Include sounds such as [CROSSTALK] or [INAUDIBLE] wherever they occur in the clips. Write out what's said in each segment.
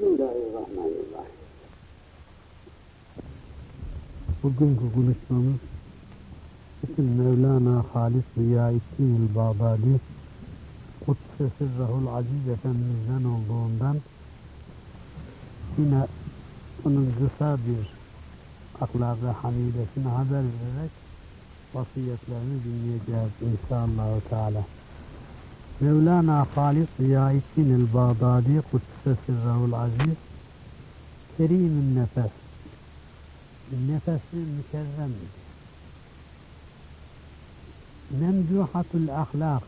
Bismillahirrahmanirrahim. Bugünkü konuşmamız bütün Mevlana Halis Ziyaettin Bağdadi Kudüs Sirrahul Aziz Efendimiz'den olduğundan yine onun kısa bir ahlakı hamidesine haber vererek vasiyetlerini dinleyeceğiz inşallah Teala. Mevlana Halis Ziyaettin el Bağdadi Kudüs Sirrahul Aziz Kerim'in nefes. Nefesli mükerrem memduhatul ahlak.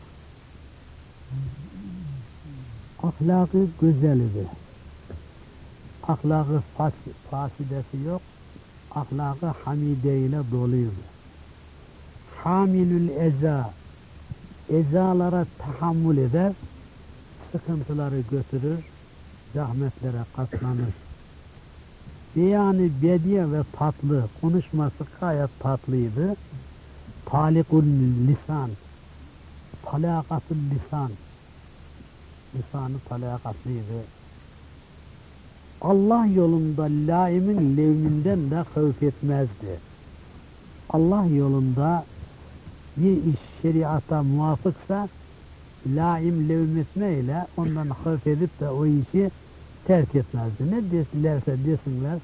Ahlakı güzel idi. Ahlakı fas, fasidesi yok ahlakı hamide ile doluydu. Hamilül eza ezalara tahammül eder sıkıntıları götürür zahmetlere katlanır yani bediye ve tatlı, konuşması gayet tatlıydı. Talikul lisan, talakatul lisan, lisanı talakatlıydı. Allah yolunda laimin levminden de havf etmezdi. Allah yolunda bir iş şeriata muvafıksa laim levmetmeyle ondan havf edip de o işi terk etmezdi. Ne desinlerse desinler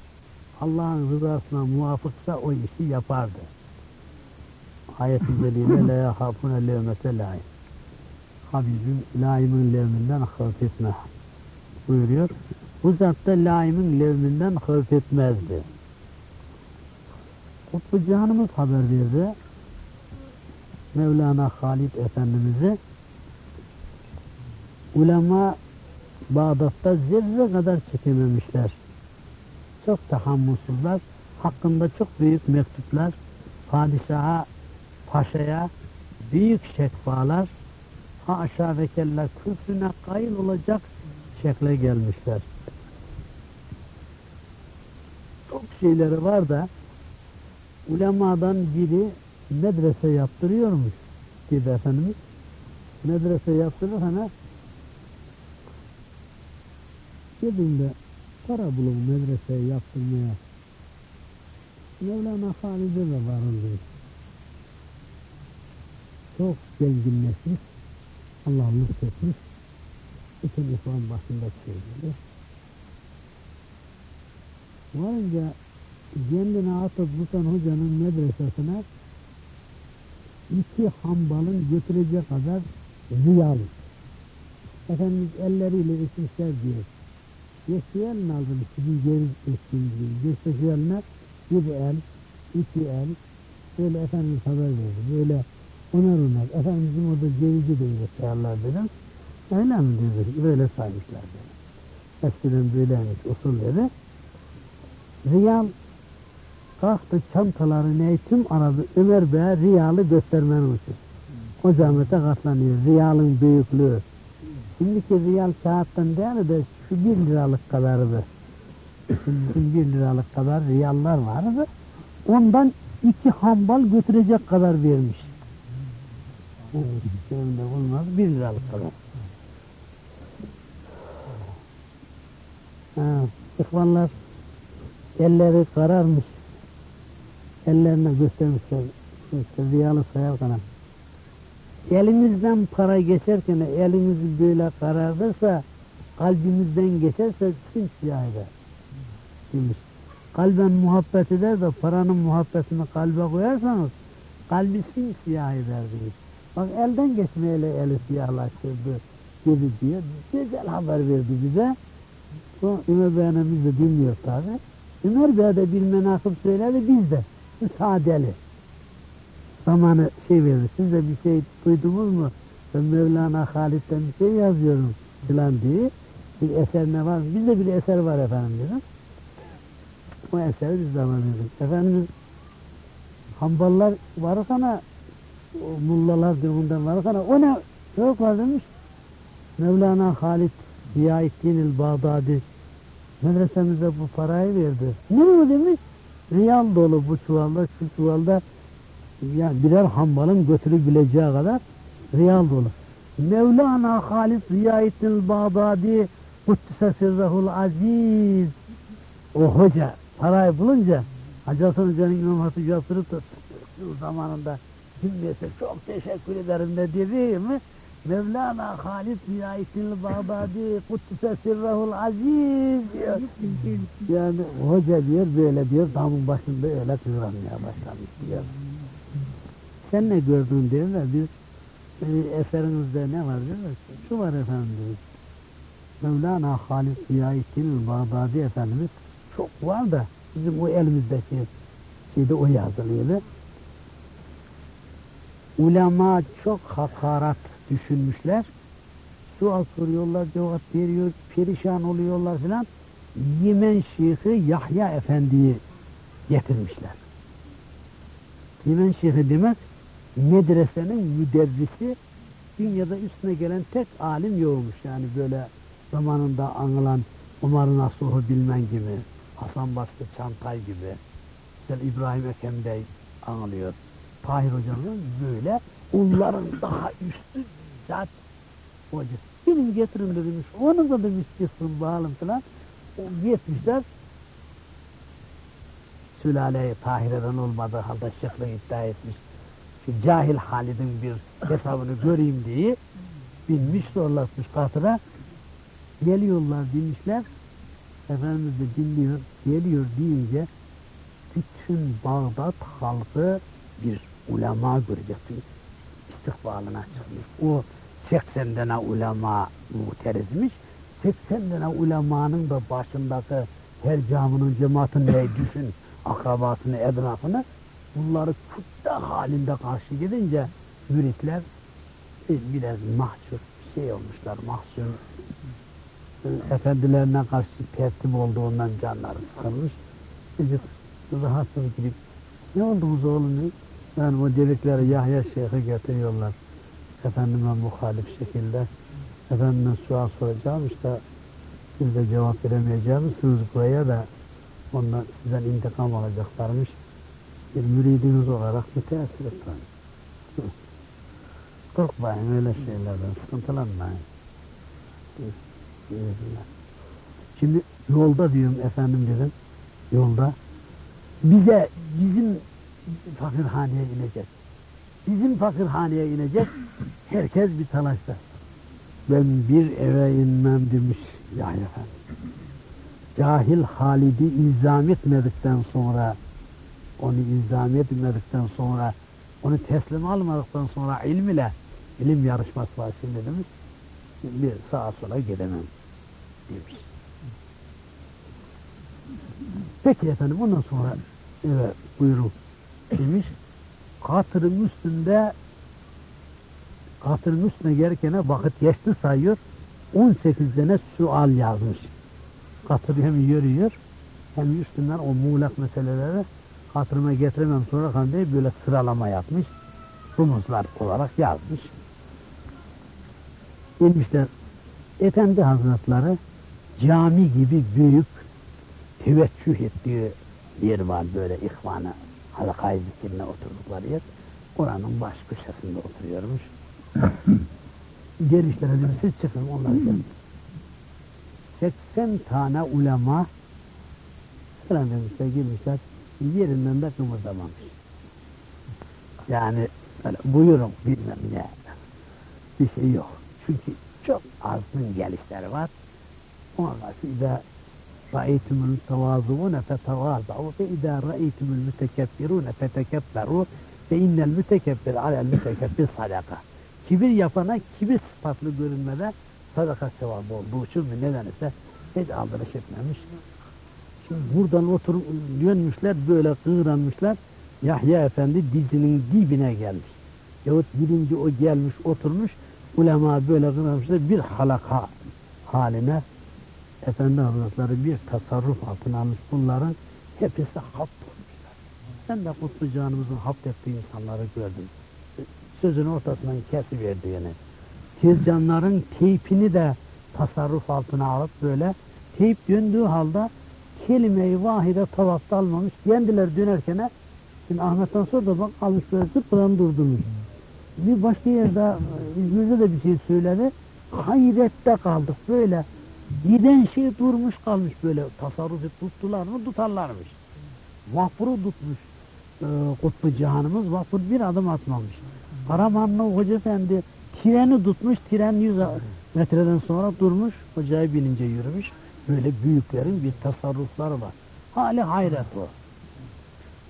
Allah'ın rızasına muvafıksa o işi yapardı. Ayet-i Celile [LAUGHS] la yahafune levmete laim. Habibim laimin levminden havf etme buyuruyor. Bu zat da laimin levminden havf etmezdi. Kutbu Cihan'ımız haber verdi. Mevlana Halid Efendimiz'e ulema Bağdat'ta zerre kadar çekememişler. Çok tahammülsüzler. Hakkında çok büyük mektuplar padişaha, paşaya büyük şekfalar haşa ve kella küfrüne kayıl olacak şekle gelmişler. Çok şeyleri var da ulemadan biri medrese yaptırıyormuş dedi Efendimiz. Medrese yaptırır hani Cebimde para bulun medreseye yaptırmaya. Mevlana Halid'e de varıldı. Çok zenginleşmiş. Allah lütfetmiş. Bütün İslam başında söyledi. Varınca kendine atıp Butan Hoca'nın medresesine iki hambalın götürecek kadar ziyalı. Efendimiz elleriyle içmişler diyor. Elini aldım sizin geri. Geçti eline bir el, iki el, böyle Efendimiz haber verdi. Böyle onar onar. Efendimizin orada cevizi de öyle sayarlar dedim. Öyle mi dedi? Böyle saymışlar dedi. Eskiden böyleymiş usulleri. Riyal kalktı çantalarını tüm aradı Ömer Bey'e riyalı göstermenin için. O zahmete katlanıyor. Riyalın büyüklüğü. Şimdiki riyal kağıttan değil de şu bir liralık kadardı. Şimdi bir liralık kadar riyallar vardı. Ondan iki hambal götürecek kadar vermiş. Şimdi olmaz bir liralık kadar. Ha, ihvanlar elleri kararmış. Ellerine göstermişler. İşte riyalı sayarken elimizden para geçerken elimiz böyle karardıysa kalbimizden geçerse simsiyah eder demiş. Kalben muhabbet eder de paranın muhabbetini kalbe koyarsanız kalbi simsiyah eder demiş. Bak elden geçmeyle eli siyahlaştırdı gibi diyor. Güzel haber verdi bize. O Ömer Bey'imiz de dinliyor tabi. Ömer Bey de bir menakıb söyledi biz de. Müsaadeli zamanı şey verir. Siz de bir şey duydunuz mu? Ben Mevlana Halid'den bir şey yazıyorum filan diye. Bir eser ne var? Bizde bir eser var efendim dedim. O eseri biz zaman dedik. Efendimiz hamballar varıkana o mullalar durumundan varıkana o ne? Çok var demiş. Mevlana Halid Ziyaettin el Bağdadi medresemize bu parayı verdi. Ne o demiş? Riyal dolu bu çuvalda, şu çuvalda yani birer hambalın götürebileceği kadar riyal dolu. Mevlana Halis Ziyaettin Bağdadi Kuddise sirrahul aziz. O hoca parayı bulunca Hacı Hasan Hoca'nın İmam Hatip yaptırıp zamanında cümlesi çok teşekkür ederim de dedi mi? Mevlana Halid Ziyaettin Bağdadi Kuddise sirrahul aziz diyor. Yani hoca diyor böyle diyor damın başında öyle kıvranmaya başlamış diyor. Sen ne gördün diyor da biz e, eserinizde ne var diyor da şu var efendim diyor. Mevlana Halid Ziyaettin Bağdadi Efendimiz çok var da bizim o elimizdeki şeyde o yazılıydı. Ulema çok hakaret düşünmüşler. Sual soruyorlar, cevap veriyor, perişan oluyorlar filan. Yemen Şeyhi Yahya Efendi'yi getirmişler. Yemen Şeyhi demek medresenin müderrisi dünyada üstüne gelen tek alim yokmuş. Yani böyle zamanında anılan Umar Nasuh'u bilmen gibi, Hasan Basri Çantay gibi, işte İbrahim Ekem Bey anılıyor. Tahir Hoca'nın böyle onların daha üstü zat hoca. Benim getirin de demiş, onu da demiş çıksın bağlım falan. O Gitmişler, sülale-i Tahire'den olmadığı halde şıklığı iddia etmiş. Şu cahil Halid'in bir hesabını göreyim diye binmiş zorlatmış katıra. Geliyorlar demişler. Efendimiz de dinliyor, geliyor deyince bütün Bağdat halkı bir ulema görecek. Çünkü istikbalına çıkmış. O 80 tane ulema muhterizmiş. 80 tane ulemanın da başındaki her camının cemaatin ne düşün akrabasını, etrafını bunları kutte halinde karşı gidince müritler biraz mahcur bir şey olmuşlar, mahzun e, efendilerine karşı tertip olduğundan canları sıkılmış. Çocuk rahatsız gidip ne oldunuz oğlum? Yani o delikleri Yahya Şeyh'i getiriyorlar. Efendime muhalif şekilde. Efendime sual soracağım işte siz de cevap veremeyeceğimiz buraya da ondan sizden intikam alacaklarmış. Bir müridiniz olarak müteessir etmeyin. Korkmayın öyle şeylerden, sıkıntılanmayın. Şimdi yolda diyorum efendim dedim, yolda bize bizim fakirhaneye inecek. Bizim fakirhaneye inecek. Herkes bir talaşta. Ben bir eve inmem demiş Yahya Efendi. Cahil Halid'i ilzam etmedikten sonra onu ilzam etmedikten sonra onu teslim almadıktan sonra ilm ile ilim yarışması var şimdi demiş. Bir sağa sola gidemem demiş. Peki efendim ondan sonra evet buyurun demiş. Katırın üstünde katırın üstüne gelirken vakit geçti sayıyor. 18 tane sual yazmış. Katır hem yürüyor hem üstünden o muğlak meseleleri hatırıma getiremem sonra kan diye böyle sıralama yapmış. Rumuzlar olarak yazmış. Demişler Efendi Hazretleri cami gibi büyük teveccüh ettiği yer var böyle ihvanı halakayı zikrine oturdukları yer. Oranın baş köşesinde oturuyormuş. [LAUGHS] Gelişlere demiş siz çıkın onları gelin. 80 tane ulema falan demişler girmişler yerinden de kımıldamamış. Yani öyle buyurun bilmem ne bir şey yok. Çünkü çok azgın gelişleri var. Ona karşı İzâ tevâzûne fetevâzâhu ve idâ ra'eytumul mütekebbirûne fetekebberû ve innel mütekebbir alel mütekebbir sadaka. Kibir yapana kibir sıfatlı görünmede sadaka sevabı olduğu için mi neden ise hiç aldırış etmemiş. Şimdi buradan oturup dönmüşler böyle kıvranmışlar. Yahya Efendi dizinin dibine gelmiş. Yahut birinci o gelmiş oturmuş ulema böyle kıvranmışlar bir halaka haline Efendi Hazretleri bir tasarruf altına almış bunların hepsi hapt olmuşlar. Ben de Kutlu Canımızın hapt ettiği insanları gördüm. Sözün ortasından kesiverdiğini. Tezcanların teypini de tasarruf altına alıp böyle teyp döndüğü halde kelime-i vahide tavafta almamış. Kendileri dönerken şimdi Ahmet'ten sonra da bak almış böyle zıpıran durdurmuş. Bir başka yerde İzmir'de de bir şey söyledi. Hayrette kaldık böyle. Giden şey durmuş kalmış böyle tasarrufu tuttular mı tutarlarmış. Vapuru tutmuş e, Kutbu Cihanımız vapur bir adım atmamış. Karamanlı Hoca Efendi treni tutmuş, tren 100 metreden sonra durmuş, hocayı binince yürümüş. Böyle büyüklerin bir tasarrufları var. Hali hayret o.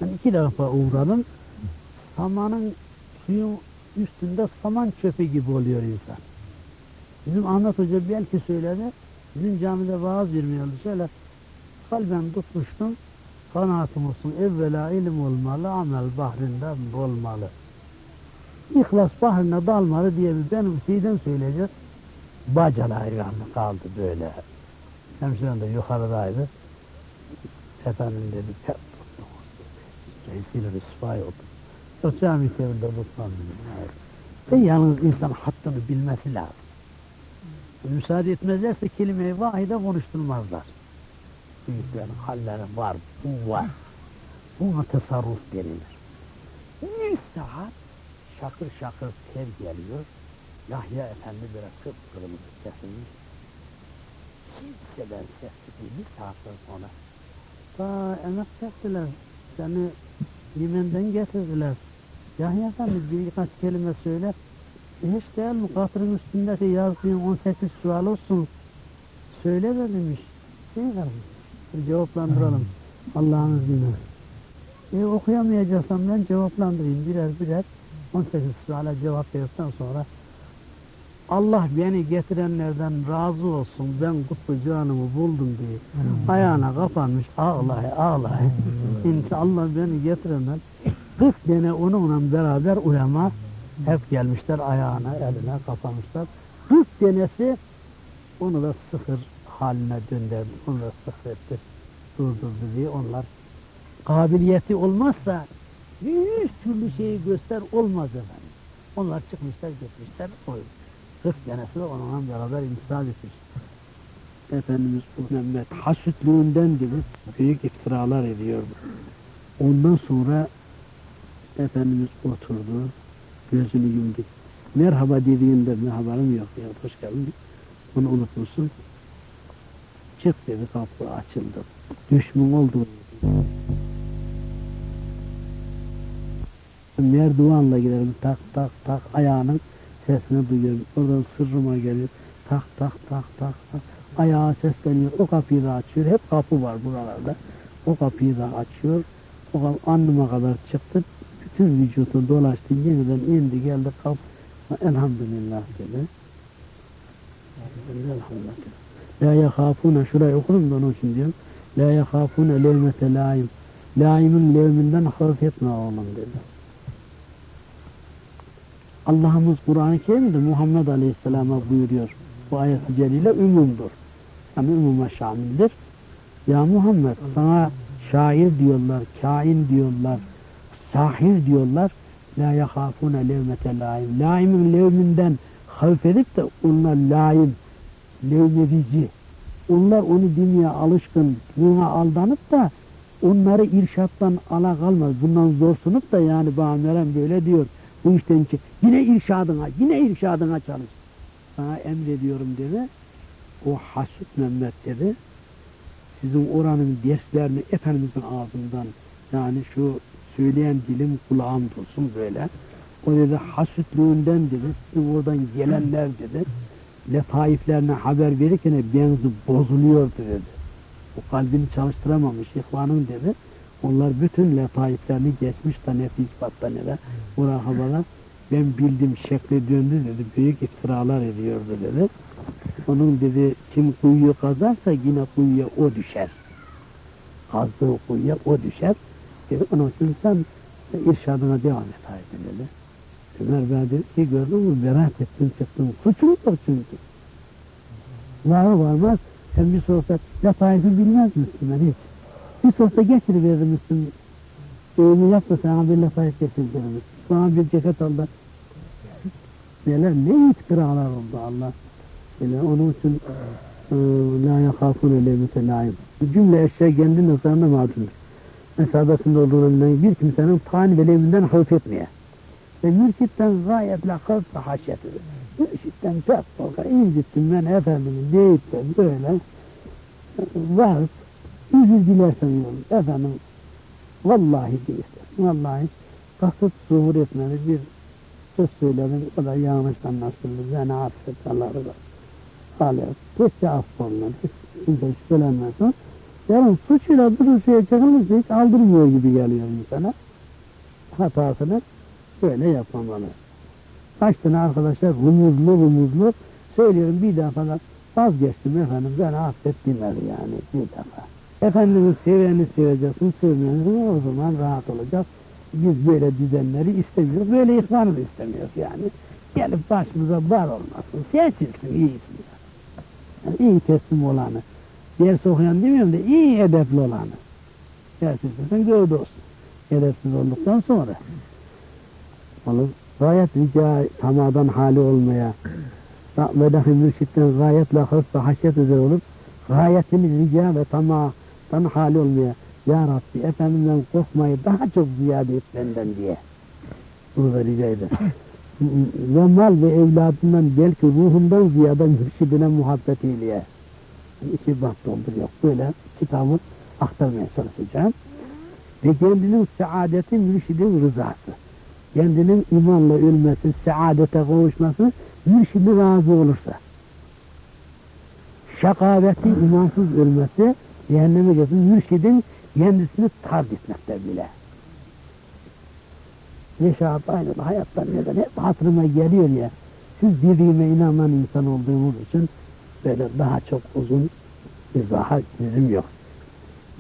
Ben iki defa uğradım. Samanın suyun üstünde saman çöpü gibi oluyor insan. Bizim Ahmet Hoca belki söyledi. Bizim camide vaaz vermiyordu. Şöyle kalben tutmuştum. Kanaatim olsun. Evvela ilim olmalı, amel bahrinden olmalı. İhlas bahrine dalmalı diye bir benim şeyden söyleyecek. Bacalı hayranlı kaldı böyle. Hemşirem de yukarıdaydı. Efendim dedi, pek tuttunuz dedi. Reisiyle rüsvay oldu. Yok cami tevrinde tutmam dedim. Ve yalnız insan hattını bilmesi lazım. Müsaade etmezlerse kelime-i vahide konuşturmazlar. Büyüklerin halleri var, bu var. Buna tasarruf denilir. Bir saat şakır şakır ter geliyor. Yahya Efendi biraz kıpkırmızı kesilmiş. Kimseden sessiz değil, bir saatten sonra. Ta emek çektiler, seni Yemen'den getirdiler. Yahya Efendi birkaç kelime söyler. E mi? Katırın üstündeki yazdığın 18 sual olsun. Söyle de demiş. Kalmış. Bir cevaplandıralım. Allah'ın izniyle. E okuyamayacaksan ben cevaplandırayım birer birer. 18 suala cevap verdikten sonra Allah beni getirenlerden razı olsun ben kutlu canımı buldum diye ayağına kapanmış ağlay ağlay. Şimdi Allah beni getirenler 40 tane onunla beraber ulema hep gelmişler ayağına eline kapamışlar. 40 tanesi onu da sıfır haline döndürdü. Onu da sıfır etti. Durdurdu diye onlar kabiliyeti olmazsa yüz türlü şeyi göster olmaz efendim. Onlar çıkmışlar gitmişler o 40 tanesi de onunla beraber imtisal etmiş. Efendimiz Mehmet hasütlüğünden gibi büyük iftiralar ediyordu. Ondan sonra Efendimiz oturdu, gözünü yumdu. Merhaba dediğinde merhabarım yok ya hoş geldin. Onu unutmuşsun. Çık dedi kapı açıldı. Düşman oldu. Merdivanla giderim tak tak tak ayağının sesini duyuyorum. Oradan sırrıma geliyor. Tak tak tak tak tak. Ayağa sesleniyor. O kapıyı da açıyor. Hep kapı var buralarda. O kapıyı da açıyor. O kapı anlıma kadar çıktı. Bütün vücudu dolaştı. Yeniden indi geldi kapı. Elhamdülillah dedi. Elhamdülillah. La yahafune şurayı okurum da onun için diyorum. La yahafune levmete laim. Laimin levminden havf etme oğlum dedi. Allah'ımız Kur'an-ı Kerim'de Muhammed Aleyhisselam'a buyuruyor. Bu ayet-i celile ümumdur. Yani umuma şamildir. Ya Muhammed sana şair diyorlar, kain diyorlar, sahir diyorlar. La yahafune levmete laim. Laimin levminden havf edip de onlar laim, levmedici. Onlar onu dinleye alışkın, buna aldanıp da onları irşattan ala kalmaz. Bundan zorsunup da yani Bağmeren böyle diyor. Bu işten çık. Yine irşadına, yine irşadına çalış. Sana emrediyorum dedi. O Hasut Mehmet dedi. Sizin oranın derslerini Efendimizin ağzından yani şu söyleyen dilim kulağım dursun böyle. O dedi hasütlüğünden dedi. Sizin oradan gelenler dedi. Letaiflerine haber verirken benzi bozuluyordu dedi. O kalbini çalıştıramamış ihvanın dedi. Onlar bütün letaiflerini geçmiş da nefis battanede murakabalar. Ben bildim şekli döndü dedi. Büyük iftiralar ediyordu dedi. Onun dedi kim kuyuyu kazarsa yine kuyuya o düşer. Kazdığı kuyuya o düşer. Dedi, onun için sen irşadına devam et haydi dedi. Ömer Bey dedi ki gördün mü beraat ettin çıktın. Suçun da çünkü. Var varmaz sen bir sohbet lataifi bilmez ben hiç. Bir sohbet getiriverir misin? Öğünü yap da sana bir lataif getirir Sana bir ceket al da. Neler ne iftiralar oldu Allah. Yani onun için e, la yakafune levmete laim. Cümle eşya kendi nazarında mağdurdur. Mesabesinde olduğunu bilen bir kimsenin tani ve levminden havf etmeye. Ve mürkitten gayetle havf ve haşyetidir. Mürşitten çok korkar. İncittim ben efendim deyip de böyle varıp yüzü dilersen. Efendim vallahi değilsin. Vallahi kasıt zuhur etmedi bir söz söyledim. O da yanlış anlaşıldı. Beni affet Allah razı. Hala keşke affolunur. Hiç kimse Yarın suçuyla suya çakılırsa hiç aldırmıyor gibi geliyor insana. Hatasını böyle yapmamalı. Kaç tane arkadaşlar rumuzlu rumuzlu söylüyorum bir defa da vazgeçtim efendim beni affet demeli yani bir defa. Efendimiz seveni seveceksin, sevmeyeni o zaman rahat olacak. Biz böyle düzenleri istemiyoruz, böyle ihvanı da istemiyoruz yani. Gelip başımıza bar olmasın, seçilsin iyisi. Yani iyi teslim olanı. Ders okuyan demiyorum da iyi edepli olanı. Gerçekten gövde olsun. Edepsiz olduktan sonra. Olur. Gayet rica tamadan hali olmaya ve dahi mürşitten gayetle hırs ve haşyet üzere olup gayetini rica ve tamadan hali olmaya Ya Rabbi Efendimden korkmayı daha çok ziyade et benden diye. Bunu da rica eder. ve mal ve evladından belki ruhundan ziyade mürşidine muhabbet eyleye. İki bak dolduruyor. Böyle kitabı aktarmaya çalışacağım. Ve kendinin saadeti mürşidin rızası. Kendinin imanla ölmesi, saadete kavuşması mürşidi razı olursa. Şakaveti imansız ölmesi cehenneme gitsin. Mürşidin kendisini tard etmekte bile. Neşat aynı hayattan neden hep hatırıma geliyor ya. Siz dediğime inanan insan olduğumuz için böyle daha çok uzun izaha bizim yok.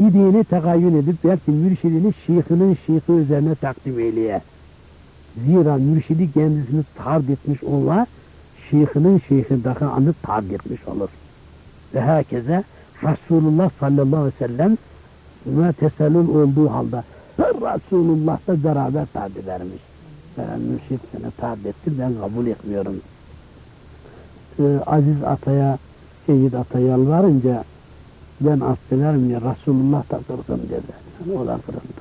İdiğini tekayyün edip belki mürşidini şeyhinin şeyhi üzerine takdim eyleye. Zira mürşidi kendisini tard etmiş ola, şeyhinin şeyhindeki anı tard etmiş olur. Ve herkese Resulullah sallallahu aleyhi ve sellem ve tesellül olduğu halde Resulullah da beraber tard edermiş. Ben mürşid seni tard etti, ben kabul etmiyorum. Ee, Aziz Atay'a, Seyyid Atay'a yalvarınca ben affederim ya Resulullah da kırgın dedi. Yani o da kırıldı.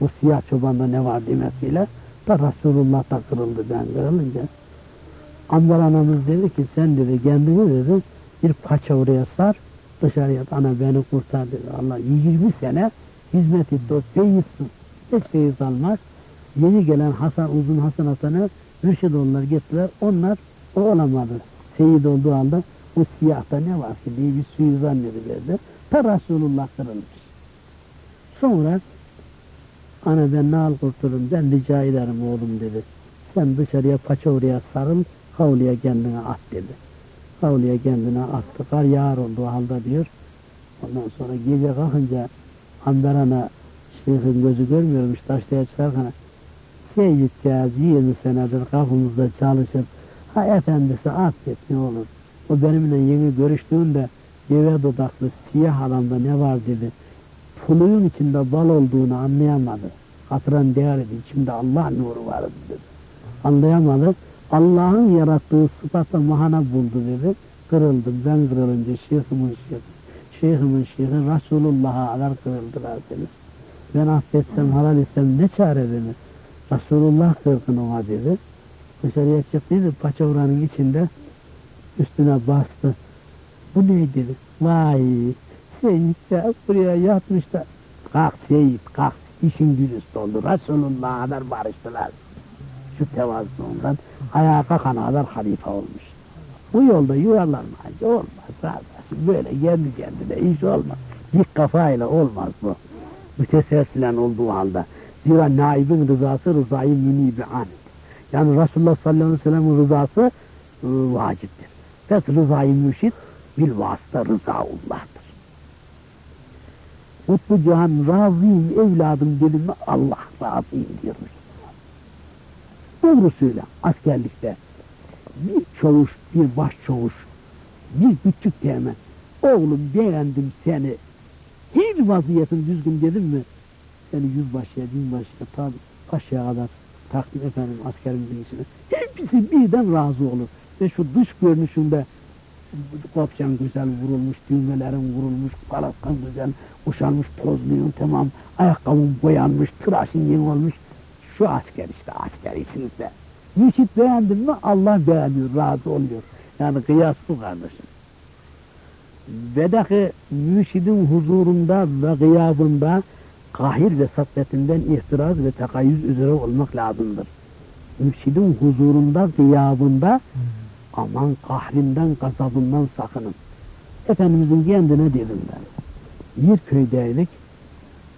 Bu siyah çobanda ne var demesiyle da Resulullah da kırıldı ben kırılınca. Ambar anamız dedi ki sen dedi kendini dedi bir paça oraya sar dışarıya ana beni kurtar dedi. Allah 20 sene hizmet etti o. Hiç seyit almaz. Yeni gelen Hasan uzun Hasan Hasan'ı mürşid onlar gittiler. Onlar o olamadı. Seyit olduğu halde o siyahta ne var ki diye bir suyu zannediverdi. Ta Resulullah kırılmış. Sonra ana ben ne al kurtulun ben rica ederim oğlum dedi. Sen dışarıya paça oraya sarıl havluya kendine at dedi. Havluya kendine attı. Kar yağar olduğu halde diyor. Ondan sonra gece kalkınca Amber ana şeyhin gözü görmüyormuş taşlaya çıkarken Seyyidcağız 20 senedir kapımızda çalışıp ha efendisi affet ne olur. O benimle yeni görüştüğünde geve dudaklı siyah adamda ne var dedi. Puluyun içinde bal olduğunu anlayamadı. Hatıran değer idi. İçimde Allah nuru var dedi. Anlayamadı. Allah'ın yarattığı sıfatla mahana buldu dedi. Kırıldım. Ben kırılınca şeyhimin şeyhi, şeyhimin şeyhi Resulullah'a kadar kırıldılar dedi. Ben affetsem, halal etsem ne çare dedi. Resulullah kırgın ona dedi. Dışarıya çıktıydı paçavranın içinde üstüne bastı. Bu ne dedi? Vay Seyit ya buraya yatmış da kalk Seyit kalk işin dürüst oldu. Resulullah'a kadar barıştılar. Şu tevazuundan ayağa kadar halife olmuş. Bu yolda yuvarlanmayınca olmaz. Kardeşim. Böyle kendi kendine iş olmaz. Dik kafayla olmaz bu. Müteselsilen olduğu halde. Zira naibin rızası rızayı münibi an. Yani Resulullah sallallahu aleyhi ve sellem'in rızası e, vaciptir. Pes rızayı mürşid bil vasıta rızaullah'tır. Mutlu cihan razıyım evladım dedim mi Allah razıyım diyor Müslüman. Doğru söyle askerlikte bir çavuş, bir baş çavuş, bir küçük teğmen oğlum beğendim seni hiç vaziyetin düzgün dedim mi seni yüzbaşıya, binbaşıya, tabi paşaya kadar takdim efendim askerimizin içine. Hepsi birden razı olur. Ve şu dış görünüşünde kopçan güzel vurulmuş, düğmelerin vurulmuş, palaskan güzel, uşanmış, tozluyun tamam, ayakkabın boyanmış, tıraşın yeni olmuş. Şu asker işte asker içinizde. Mürşit beğendin mi Allah beğeniyor, razı oluyor. Yani kıyas bu kardeşim. Ve dahi mürşidin huzurunda ve gıyabında kahir ve saddetinden ihtiraz ve tekayyüz üzere olmak lazımdır. Mürşidin huzurunda, gıyabında aman kahrinden, gazabından sakının. Efendimizin kendine dedim ben. Bir köydeydik,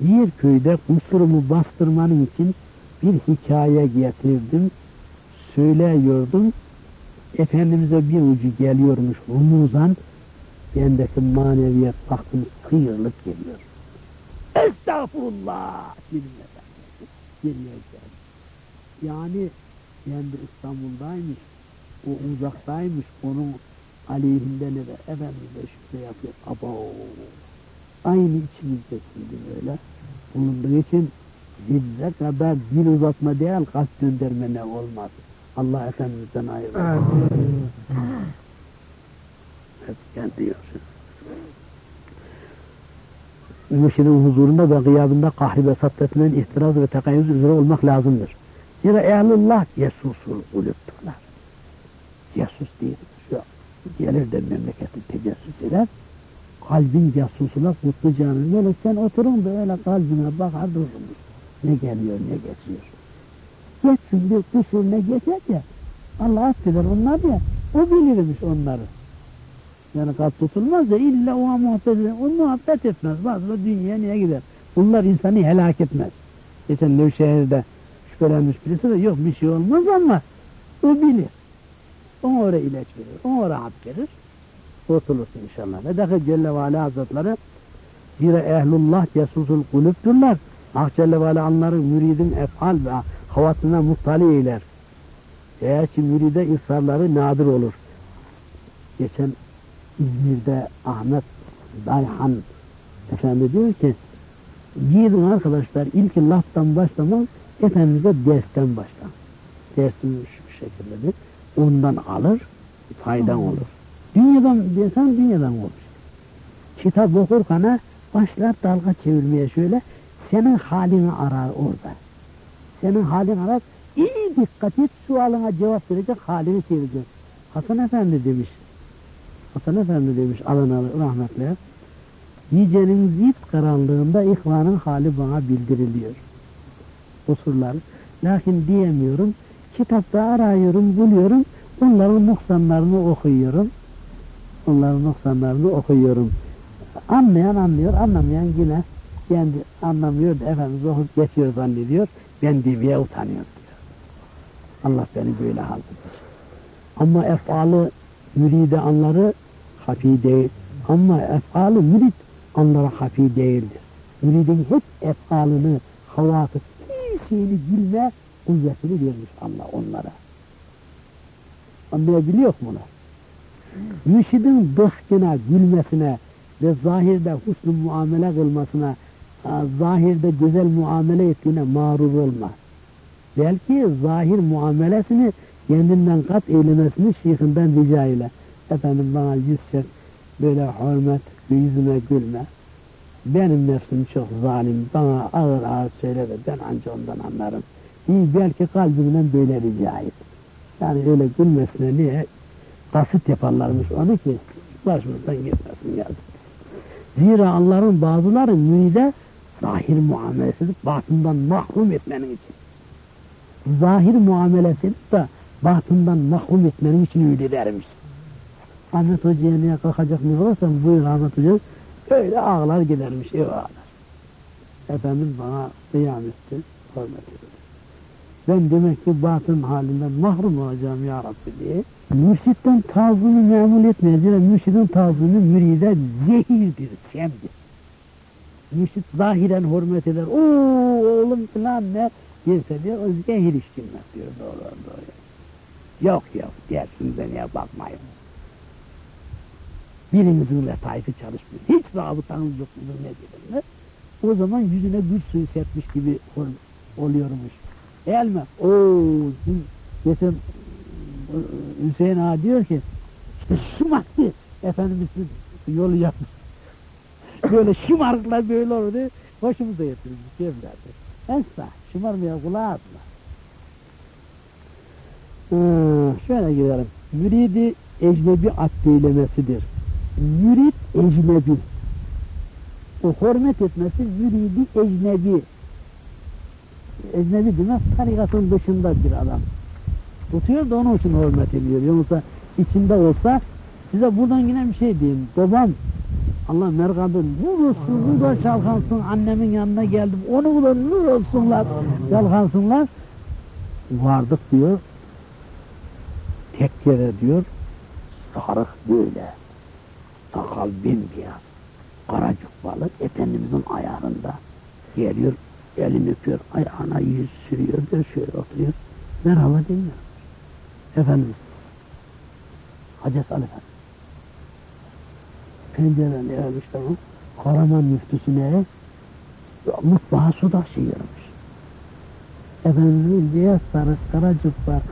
bir köyde kusurumu bastırmanın için bir hikaye getirdim, söyleyordum. Efendimiz'e bir ucu geliyormuş rumuzan, bendeki maneviyat baktım kıyırlık geliyor. Estağfurullah! Dedim efendim. Geriye. Yani kendi İstanbul'daymış, o uzaktaymış, onun aleyhinde ne de Efendimiz de şüphe yapıyor. Abo! Aynı içimizde şimdi böyle bulunduğu için zille kadar dil uzatma değil, kalp döndürme ne olmaz. Allah Efendimiz'den ayırmasın. Hep kendi diyorsun. Mürşidin huzurunda ve gıyabında kahri ve sattetinden ihtiraz ve tekayyüz üzere olmak lazımdır. Zira ehlullah cesusul ulupturlar. Cesus değil. Şu gelir de memleketi tecessüs eder. Kalbin casusuna mutlu canın. Böyle sen oturun da öyle kalbine bakar durursunuz. Ne geliyor ne geçiyor. Geçsin bir kusur ne geçer ya. Allah affeder onlar ya. O bilirmiş onları. Yani kalp tutulmaz da illa o muhabbet eder. O muhabbet etmez. Bazıları dünya niye gider? Bunlar insanı helak etmez. Geçen Nevşehir'de şüphelenmiş birisi de yok bir şey olmaz ama o bilir. Ona oraya ilaç verir. Oraya hap verir. Kurtulursun inşallah. Ve dahi Celle ve Ala Hazretleri zira ehlullah cesusul kulüptürler. Hak Celle ve Ala onların müridin efal ve havatına muhtali eyler. Eğer ki müride ısrarları nadir olur. Geçen İzmir'de Ahmet Dayhan Efendi diyor ki gidin arkadaşlar ilk laftan başlamaz Efendimiz'e dersten başla. Dersin şu şekilde ondan alır faydan olur. Dünyadan insan dünyadan olur. Kitap okurken başlar dalga çevirmeye şöyle senin halini arar orada. Senin halini arar iyi dikkat et sualına cevap verecek halini çevirecek. Hasan Efendi demiş Hasan Efendi demiş alınalı rahmetle. Gecenin zif karanlığında ihvanın hali bana bildiriliyor. Kusurlar. Lakin diyemiyorum. Kitapta arıyorum, buluyorum. Onların noksanlarını okuyorum. Onların noksanlarını okuyorum. Anlayan anlıyor, anlamayan yine kendi anlamıyor da Efendimiz okup geçiyor zannediyor. Ben demeye utanıyor diyor. Allah beni böyle halkıdır. Ama efalı müride anları hafi değil. Ama efalı mürid onlara hafi değildir. Müridin hep efalını, havatı, her şeyini bilme kuvvetini vermiş Allah onlara. Anlayabiliyor mu bunu? Mürşidin dıhkına, gülmesine ve zahirde husn muamele kılmasına, zahirde güzel muamele ettiğine mağrur olma. Belki zahir muamelesini kendinden kat eylemesini şeyhinden rica ile. Efendim bana yüz çek, böyle hürmet, yüzüme gülme. Benim nefsim çok zalim, bana ağır ağır söyle de ben anca ondan anlarım. İyi belki kalbimden böyle rica et. Yani öyle gülmesine niye? Basit yaparlarmış onu ki başımızdan gitmesin yazık. Zira Allah'ın bazıları müride zahir muamelesi batından mahrum etmenin için. Zahir muamelesi de batından mahrum etmenin için öyle dermiş. Ahmet Hoca'ya niye kalkacak mı olursan buyur Ahmet Hoca öyle ağlar gidermiş ev ağlar. Efendim bana kıyam etti, hürmet ediyor. Ben demek ki batın halinden mahrum olacağım ya Rabbi diye. Mürşitten tazını memul. Yani mürşidin tazını müride zehirdir, semdir. Mürşit zahiren hürmet eder. Oo oğlum falan ne derse diyor, o zehir işkilmez diyor doğru doğru. Yok yok dersin ya bakmayın. Birinizin letaifı çalışmıyor. Hiç rabıtanız yok mudur ne O zaman yüzüne gül suyu serpmiş gibi oluyormuş. Değil mi? Ooo, geçen Hüseyin Ağa diyor ki, işte şımarttı Efendimiz yolu yapmış. böyle şımarıklar böyle olur diye hoşumuza getirmiş evladı. Esra, şımarmaya kulağı atma. Ha, şöyle gidelim. Müridi ecnebi addeylemesidir. Mürid ecnebi. O hürmet etmesi müridi ecnebi. Ecnebi demek tarikatın dışında bir adam. Tutuyor da onun için hürmet ediyor. Yoksa içinde olsa size buradan yine bir şey diyeyim. Babam Allah merhamet nur olsun, bu da çalkansın annemin yanına geldim. Onu da nur olsunlar, çalkansınlar. Vardık diyor. Tekkere diyor. Sarık böyle. Sakal bembeyaz. Kara cukbalı Efendimizin ayağında. Geliyor, elini öpüyor, ayağına yüz sürüyor, şöyle oturuyor. Merhaba demiyor. Efendimiz. Hacı Ali Efendi. Pencereden gelmiş tamam. Karaman müftüsüne mutfağa su taşıyormuş. Efendimiz beyaz sarık, kara cübba,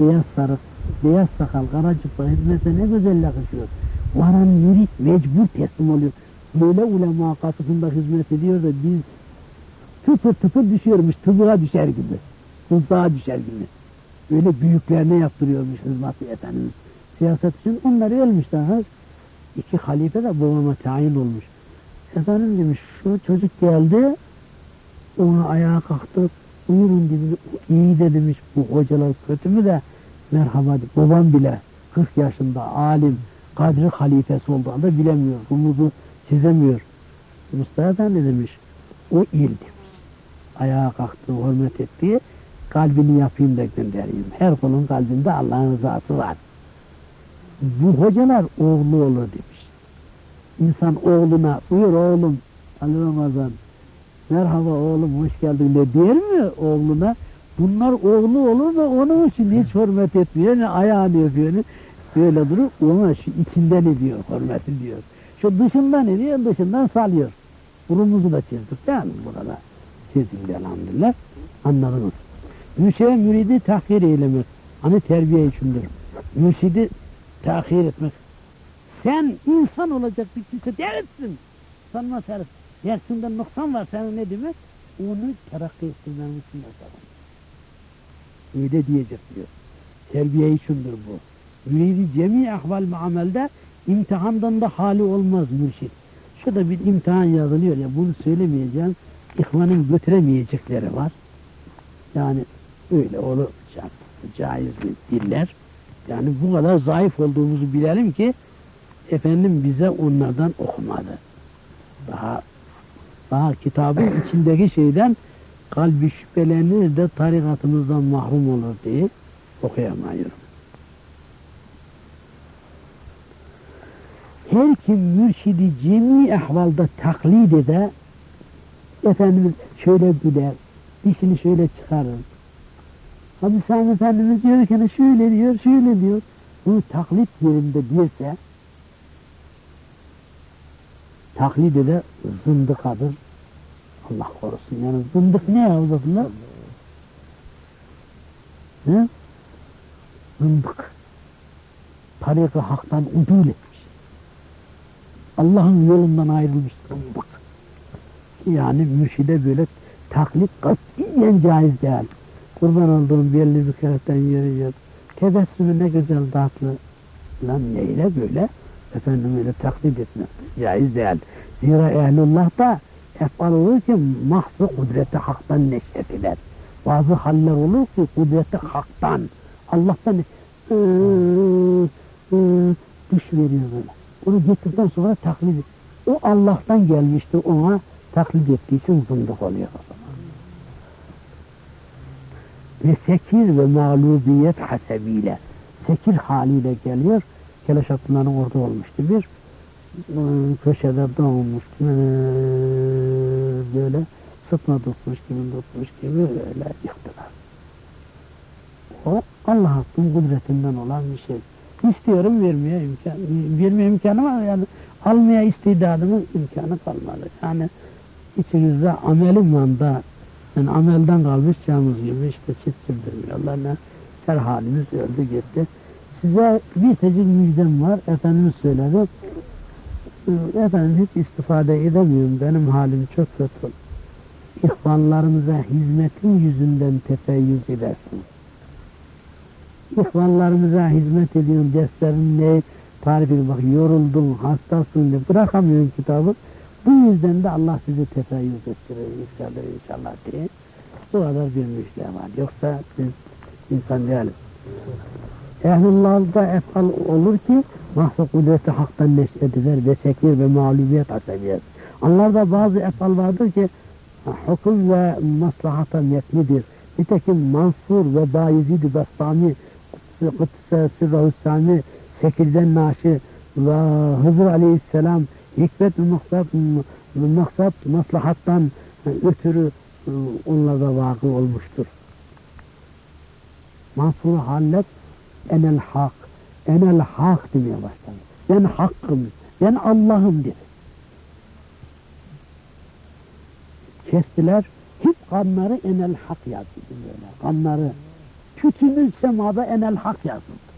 beyaz sarık, beyaz sakal, kara cübba hizmete ne güzel yakışıyor. Varan mürit mecbur teslim oluyor. Böyle ulema katısında hizmet ediyor da biz tıpır tıpır düşüyormuş, tıbığa düşer gibi. Tuzluğa düşer gibi. Öyle büyüklerine yaptırıyormuş hizmeti Efendimiz. Siyaset için onlar ölmüş daha. İki halife de babama tayin olmuş. Efendim demiş şu çocuk geldi ona ayağa kalktı buyurun dedi iyi de demiş bu hocalar kötü mü de merhaba babam bile 40 yaşında alim kadri halifesi olduğunda bilemiyor umudu çizemiyor Mustafa Efendi demiş o il demiş ayağa kalktı hürmet etti kalbini yapayım da göndereyim her kulun kalbinde Allah'ın rızası var bu hocalar oğlu olur demiş. İnsan oğluna buyur oğlum Ali Ramazan merhaba oğlum hoş geldin de der mi oğluna? Bunlar oğlu olur da onun için hiç hürmet etmiyor. Ne ayağını öpüyor ne böyle durup ona şu içinden ediyor hürmeti diyor. Şu dışından ediyor dışından salıyor. Burumuzu da çizdik değil mi burada? Çizildi elhamdülillah. Anladınız. Müşeye müridi tahkir eylemek. Hani terbiye içindir. Mürşidi tahir etmek. Sen insan olacak bir kimse değilsin. Sanma sen dersinden noksan var senin ne demek? Onu terakki ettirmen için yazalım. Öyle diyecek diyor. Terbiye içindir bu. Müridi cemi ahval muamelde imtihandan da hali olmaz mürşid. Şurada bir imtihan yazılıyor ya bunu söylemeyeceğim. İhvanın götüremeyecekleri var. Yani öyle olacak. Caiz bir diller. Yani bu kadar zayıf olduğumuzu bilelim ki efendim bize onlardan okumadı. Daha daha kitabın [LAUGHS] içindeki şeyden kalbi şüphelenir de tarikatımızdan mahrum olur diye okuyamıyorum. Her kim mürşidi cemi ahvalda taklit eder, Efendimiz şöyle güler, dişini şöyle çıkarır, Hadi Sami Efendimiz diyor ki şöyle diyor, şöyle diyor. Bunu taklit yerinde değilse taklit ede zındıkadır. Allah korusun. Yani zındık ne ya uzatırlar? Ne? Zındık. Tarikı haktan udul etmiş. Allah'ın yolundan ayrılmış zındık. Yani mürşide böyle taklit katiyen caiz değil kurban olduğum belli bir kereten yürüyor. Tebessümü ne güzel tatlı. Lan neyle böyle? Efendim öyle taklit etmek caiz değil. Zira ehlullah da efal olur ki mahzı kudreti haktan neşet eder. Bazı haller olur ki kudreti haktan, Allah'tan ıı, ıı, düş veriyor böyle. Onu getirdikten sonra taklit O Allah'tan gelmişti ona taklit ettiği için zındık oluyor o zaman ve sekir ve mağlubiyet hasebiyle sekir haliyle geliyor. Keleş Abdullah'ın orada olmuştu bir ıı, köşede doğmuştu böyle sıtma tutmuş gibi tutmuş gibi öyle yıktılar. O Allah hakkın kudretinden olan bir şey. İstiyorum vermeye imkan, vermeye imkanı var yani almaya istidadımın imkanı kalmadı. Yani içinizde ameli manda yani amelden kalmış camız gibi işte çit sürdürmüyorlar. Ne? Her halimiz öldü gitti. Size bir tecik müjdem var. Efendimiz söyledi. Ee, efendim hiç istifade edemiyorum. Benim halim çok kötü. İhvanlarımıza hizmetin yüzünden tefeyyüz edersin. ihvanlarımıza hizmet ediyorum. Derslerin ne tarif ediyor. Bak yoruldun, hastasın diye bırakamıyorum kitabı. Bu yüzden de Allah sizi tefeyyüz ettirir inşallah inşallah diye. Bu kadar bir müjde. Yoksa biz insan değiliz. Ehlullah'da efal olur ki mahsa kudreti haktan neşredilir ve sekir ve mağlubiyet asabiyet. Onlarda bazı efal vardır ki hüküm ve maslahata metnidir. Nitekim Mansur ve Bayezid-i Bastami Kıdse Sırrahü Sami Sekirden Naşi ve Hızır Aleyhisselam hikmet ve maksat, maksat maslahattan ötürü e, onlarda vakı olmuştur. Mansur Hallet enel hak, enel hak demeye başladı. Ben hakkım, ben Allah'ım dedi. Kestiler, hep kanları enel hak yazdı böyle. Kanları, tütünü semada enel hak yazıldı.